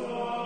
Lord.